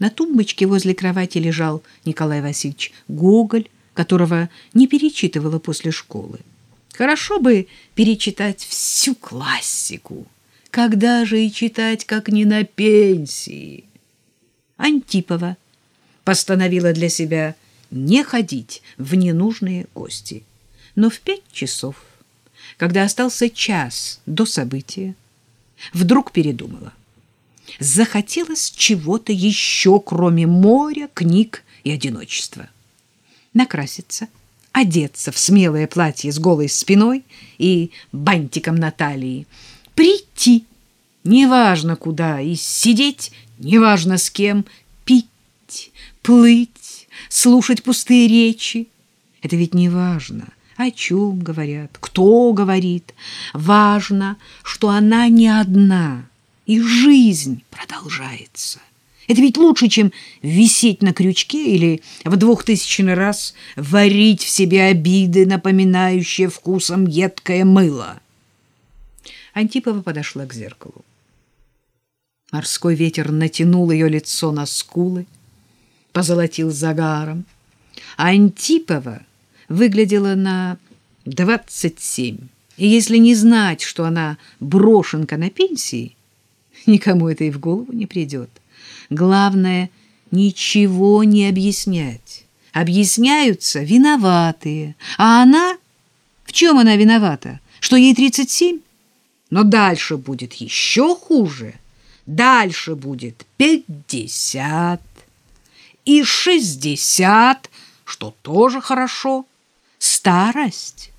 На тумбочке возле кровати лежал Николай Васильевич Гоголь, которого не перечитывала после школы. Хорошо бы перечитать всю классику. Когда же и читать, как не на пенсии? Антипова постановила для себя не ходить в ненужные гости. Но в пять часов, когда остался час до события, вдруг передумала. Захотелось чего-то еще, кроме моря, книг и одиночества. Накраситься, одеться в смелое платье с голой спиной и бантиком на талии, прийти, неважно куда, и сидеть, неважно с кем, пить, плыть, слушать пустые речи. Это ведь не важно, о чем говорят, кто говорит. Важно, что она не одна, и жизнь продолжается. Это ведь лучше, чем висеть на крючке или в двухтысячный раз варить в себе обиды, напоминающие вкусом едкое мыло. Антипова подошла к зеркалу. Морской ветер натянул ее лицо на скулы, позолотил загаром. Антипова выглядела на двадцать семь. И если не знать, что она брошенка на пенсии, никому это и в голову не придет. Главное — ничего не объяснять. Объясняются виноватые. А она... В чем она виновата? Что ей тридцать семь? Но дальше будет еще хуже. Дальше будет пятьдесят и шестьдесят, что тоже хорошо. Старость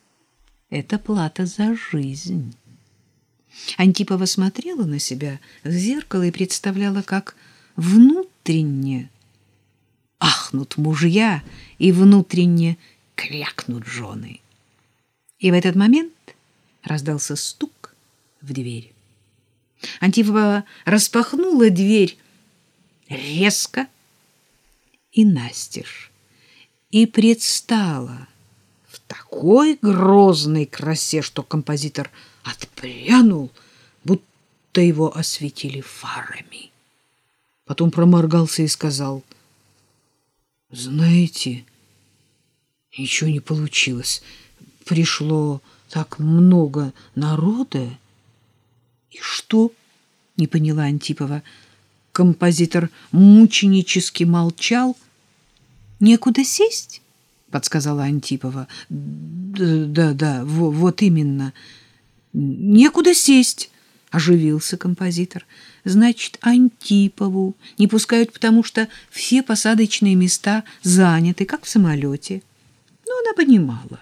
— это плата за жизнь. Антипова смотрела на себя в зеркало и представляла, как внутренне ахнут мужья и внутренне крякнут жены. И в этот момент раздался стук в дверь. Антипова распахнула дверь резко и настежь и предстала такой грозной красе, что композитор отпрянул, будто его осветили фарами. Потом проморгался и сказал, «Знаете, ничего не получилось. Пришло так много народа. И что? Не поняла Антипова. Композитор мученически молчал. Некуда сесть? Подсказала Антипова. Да, да, да, вот именно. Некуда сесть, оживился композитор. Значит, Антипову не пускают, потому что все посадочные места заняты, как в самолете. Но она понимала.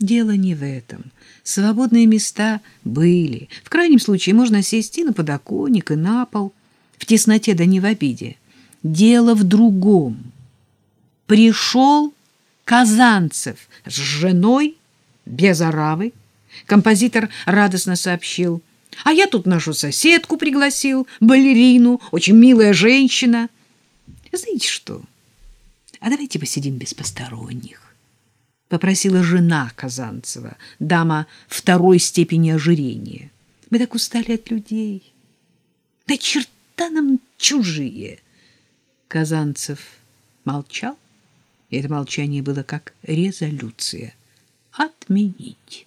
Дело не в этом. Свободные места были. В крайнем случае можно сесть и на подоконник, и на пол. В тесноте, да не в обиде. Дело в другом. Пришел Казанцев с женой, без оравы. Композитор радостно сообщил. А я тут нашу соседку пригласил, балерину, очень милая женщина. Знаете что? А давайте посидим без посторонних попросила жена Казанцева, дама второй степени ожирения. Мы так устали от людей. Да черта нам чужие. Казанцев молчал, это молчание было как резолюция. Отменить.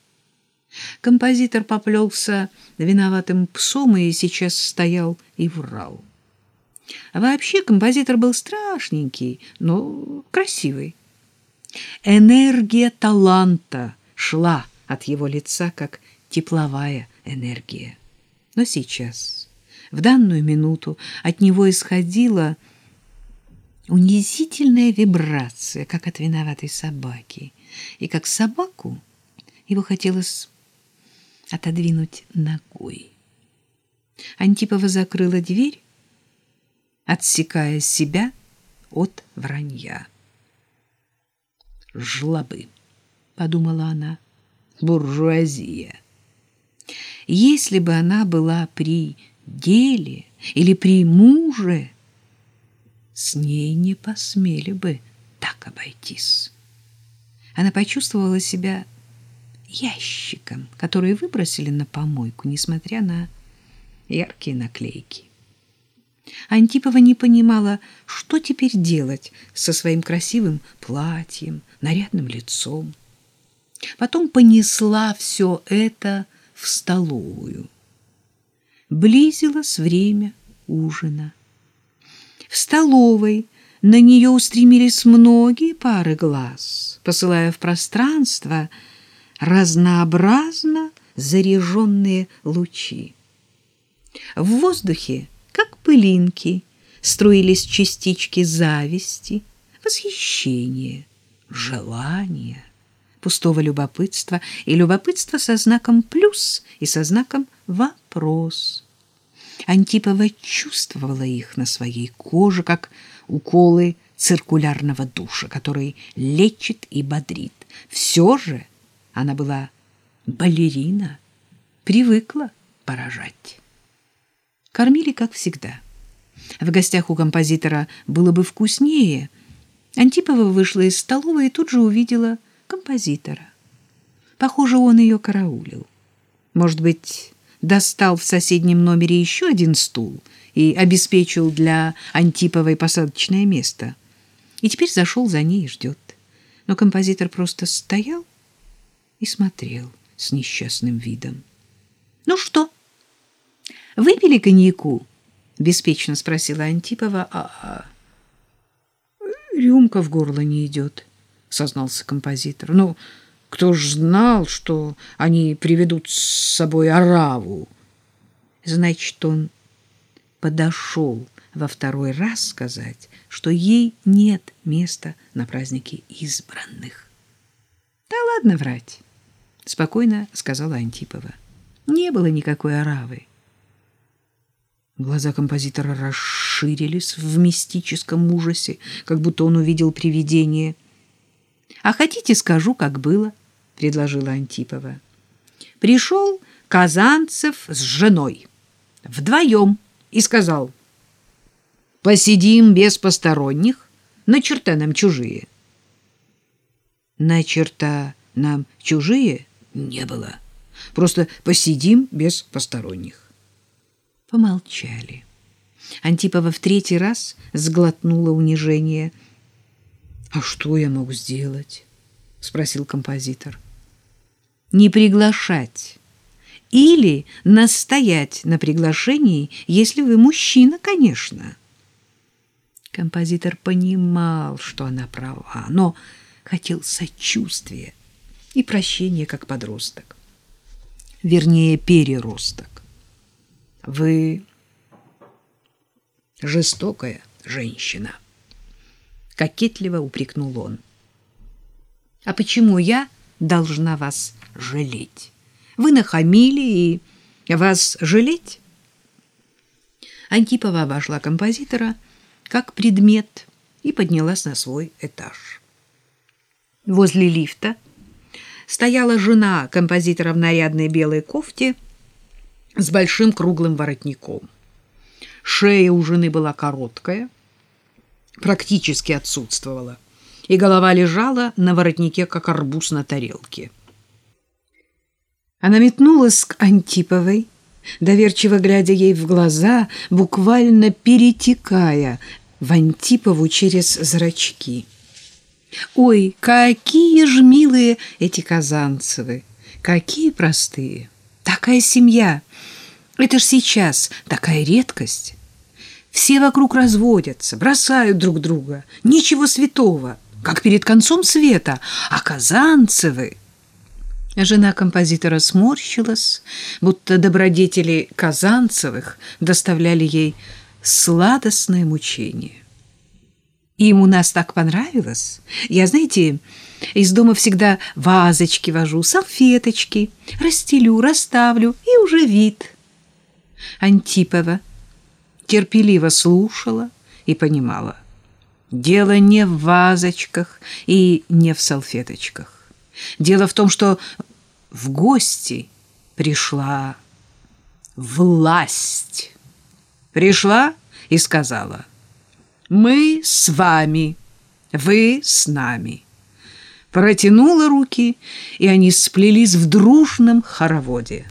Композитор поплелся виноватым псом и сейчас стоял и врал. А вообще композитор был страшненький, но красивый. Энергия таланта шла от его лица, как тепловая энергия. Но сейчас, в данную минуту, от него исходила унизительная вибрация, как от виноватой собаки. И как собаку его хотелось отодвинуть ногой. Антипова закрыла дверь, отсекая себя от вранья жлобы, подумала она. Буржуазия. Если бы она была при деле или при муже, с ней не посмели бы так обойтись. Она почувствовала себя ящиком, который выбросили на помойку, несмотря на яркие наклейки. Антипова не понимала, что теперь делать со своим красивым платьем, нарядным лицом. Потом понесла все это в столовую. Близилось время ужина. В столовой на нее устремились многие пары глаз, посылая в пространство разнообразно заряженные лучи. В воздухе, как пылинки, струились частички зависти, восхищения, желания, пустого любопытства и любопытства со знаком «плюс» и со знаком «вопрос». Антипова чувствовала их на своей коже, как уколы циркулярного душа, который лечит и бодрит. Все же она была балерина, привыкла поражать. Кормили, как всегда. В гостях у композитора было бы вкуснее. Антипова вышла из столовой и тут же увидела композитора. Похоже, он ее караулил. Может быть, достал в соседнем номере еще один стул и обеспечил для Антиповой посадочное место. И теперь зашел за ней и ждет. Но композитор просто стоял и смотрел с несчастным видом. — Ну что, выпили коньяку? — беспечно спросила Антипова. А, а рюмка в горло не идет, — сознался композитор. — Ну, кто ж знал, что они приведут с собой ораву? Значит, он подошел во второй раз сказать, что ей нет места на празднике избранных. — Да ладно врать спокойно сказала Антипова. Не было никакой оравы. Глаза композитора расширились в мистическом ужасе, как будто он увидел привидение. А хотите, скажу, как было, предложила Антипова. Пришел Казанцев с женой вдвоем и сказал: "Посидим без посторонних, на черта нам чужие". На черта нам чужие не было. Просто посидим без посторонних. Помолчали. Антипова в третий раз сглотнула унижение. «А что я мог сделать?» — спросил композитор. «Не приглашать. Или настоять на приглашении, если вы мужчина, конечно». Композитор понимал, что она права, но хотел сочувствия и прощение как подросток. Вернее, переросток. Вы жестокая женщина. Кокетливо упрекнул он. А почему я должна вас жалеть? Вы нахамили и вас жалеть? Антипова обошла композитора как предмет и поднялась на свой этаж. Возле лифта стояла жена композитора в нарядной белой кофте с большим круглым воротником. Шея у жены была короткая, практически отсутствовала, и голова лежала на воротнике, как арбуз на тарелке. Она метнулась к Антиповой, доверчиво глядя ей в глаза, буквально перетекая в Антипову через зрачки. Ой, какие ж милые эти Казанцевы, какие простые. Такая семья. Это ж сейчас такая редкость. Все вокруг разводятся, бросают друг друга. Ничего святого, как перед концом света. А Казанцевы... Жена композитора сморщилась, будто добродетели Казанцевых доставляли ей сладостное мучение. Им у нас так понравилось. Я, знаете, из дома всегда вазочки вожу, салфеточки, расстелю, расставлю, и уже вид. Антипова терпеливо слушала и понимала. Дело не в вазочках и не в салфеточках. Дело в том, что в гости пришла власть. Пришла и сказала — мы с вами, вы с нами. Протянула руки, и они сплелись в дружном хороводе.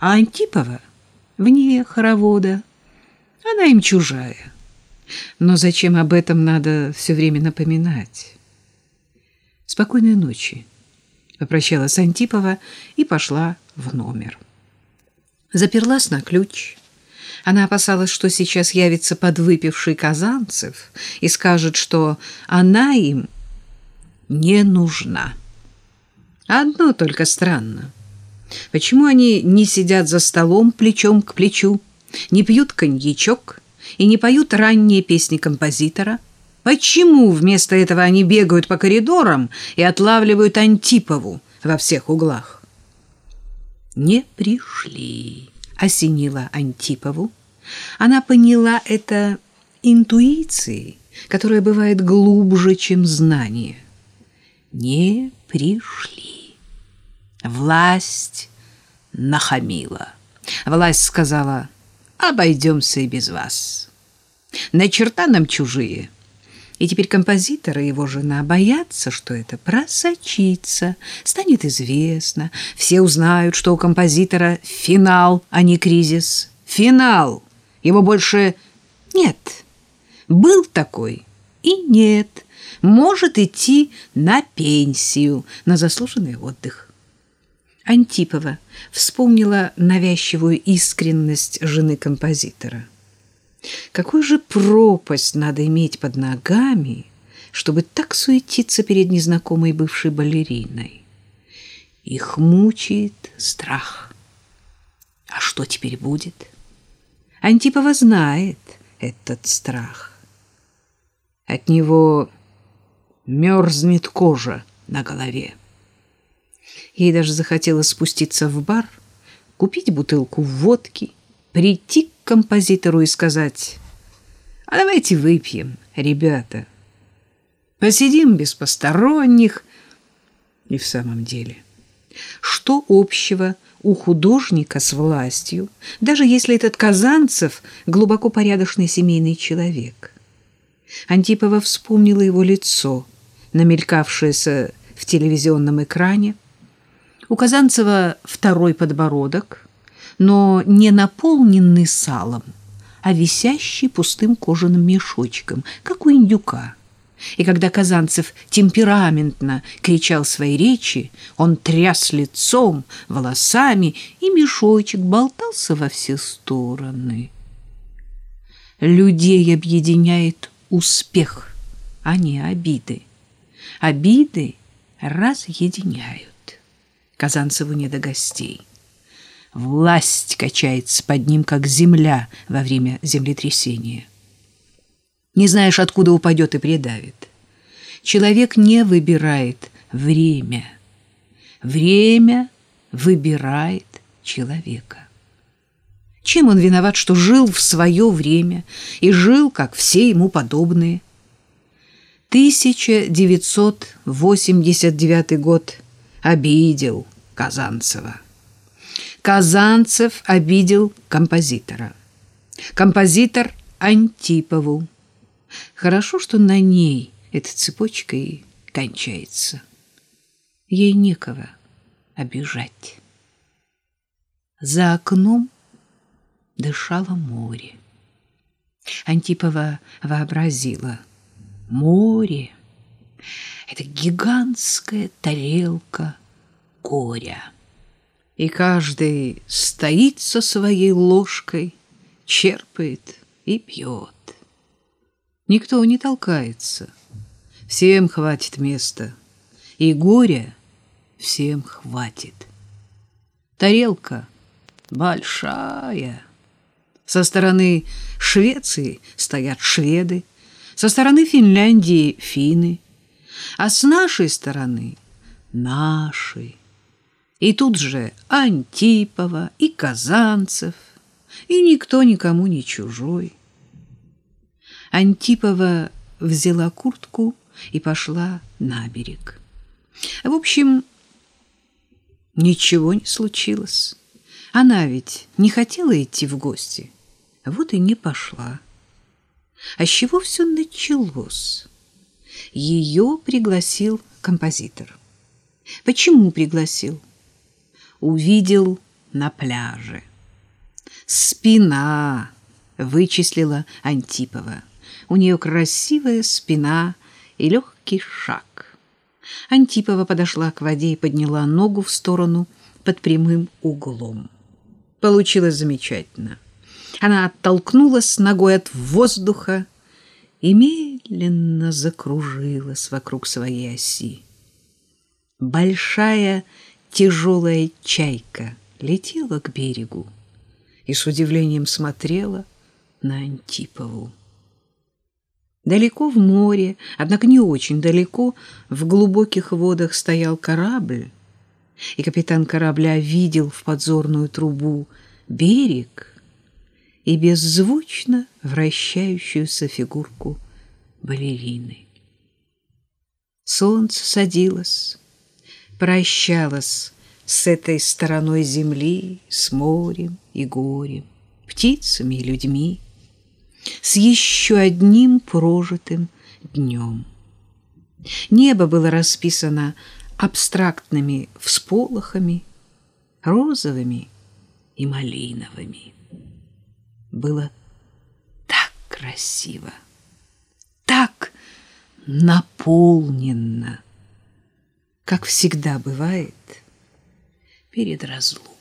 А Антипова вне хоровода. Она им чужая. Но зачем об этом надо все время напоминать? Спокойной ночи. Попрощалась Антипова и пошла в номер. Заперлась на ключ. Она опасалась, что сейчас явится подвыпивший Казанцев и скажет, что она им не нужна. Одно только странно. Почему они не сидят за столом плечом к плечу, не пьют коньячок и не поют ранние песни композитора? Почему вместо этого они бегают по коридорам и отлавливают Антипову во всех углах? Не пришли, осенила Антипову. Она поняла это интуицией, которая бывает глубже, чем знание. Не пришли. Власть нахамила. Власть сказала, обойдемся и без вас. На черта нам чужие. И теперь композитор и его жена боятся, что это просочится, станет известно. Все узнают, что у композитора финал, а не кризис. Финал. Его больше нет. Был такой и нет. Может идти на пенсию, на заслуженный отдых. Антипова вспомнила навязчивую искренность жены композитора. Какую же пропасть надо иметь под ногами, чтобы так суетиться перед незнакомой бывшей балериной? Их мучает страх. А что теперь будет? Антипова знает этот страх. От него мерзнет кожа на голове. Ей даже захотелось спуститься в бар, купить бутылку водки, прийти к композитору и сказать «А давайте выпьем, ребята, посидим без посторонних». И в самом деле, что общего у художника с властью, даже если этот Казанцев глубоко порядочный семейный человек? Антипова вспомнила его лицо, намелькавшееся в телевизионном экране, у Казанцева второй подбородок, но не наполненный салом, а висящий пустым кожаным мешочком, как у индюка. И когда Казанцев темпераментно кричал свои речи, он тряс лицом, волосами, и мешочек болтался во все стороны. Людей объединяет успех, а не обиды. Обиды разъединяют. Казанцеву не до гостей. Власть качается под ним, как земля во время землетрясения. Не знаешь, откуда упадет и придавит. Человек не выбирает время. Время выбирает человека. Чем он виноват, что жил в свое время и жил, как все ему подобные? 1989 год обидел Казанцева. Казанцев обидел композитора. Композитор Антипову. Хорошо, что на ней эта цепочка и кончается. Ей некого обижать. За окном дышало море. Антипова вообразила. Море — это гигантская тарелка горя. И каждый стоит со своей ложкой, черпает и пьет. Никто не толкается, всем хватит места, и горя всем хватит. Тарелка большая. Со стороны Швеции стоят шведы, со стороны Финляндии финны, а с нашей стороны наши. И тут же Антипова и Казанцев, и никто никому не чужой. Антипова взяла куртку и пошла на берег. В общем, ничего не случилось. Она ведь не хотела идти в гости, вот и не пошла. А с чего все началось? Ее пригласил композитор. Почему пригласил? Увидел на пляже. Спина вычислила Антипова. У нее красивая спина и легкий шаг. Антипова подошла к воде и подняла ногу в сторону под прямым углом. Получилось замечательно. Она оттолкнулась ногой от воздуха и медленно закружилась вокруг своей оси. Большая тяжелая чайка летела к берегу и с удивлением смотрела на Антипову. Далеко в море, однако не очень далеко, в глубоких водах стоял корабль, и капитан корабля видел в подзорную трубу берег и беззвучно вращающуюся фигурку балерины. Солнце садилось, прощалось с этой стороной земли, с морем и горем, птицами и людьми, с еще одним прожитым днем. Небо было расписано абстрактными всполохами, розовыми и малиновыми. Было так красиво, так наполненно, как всегда бывает перед разлукой.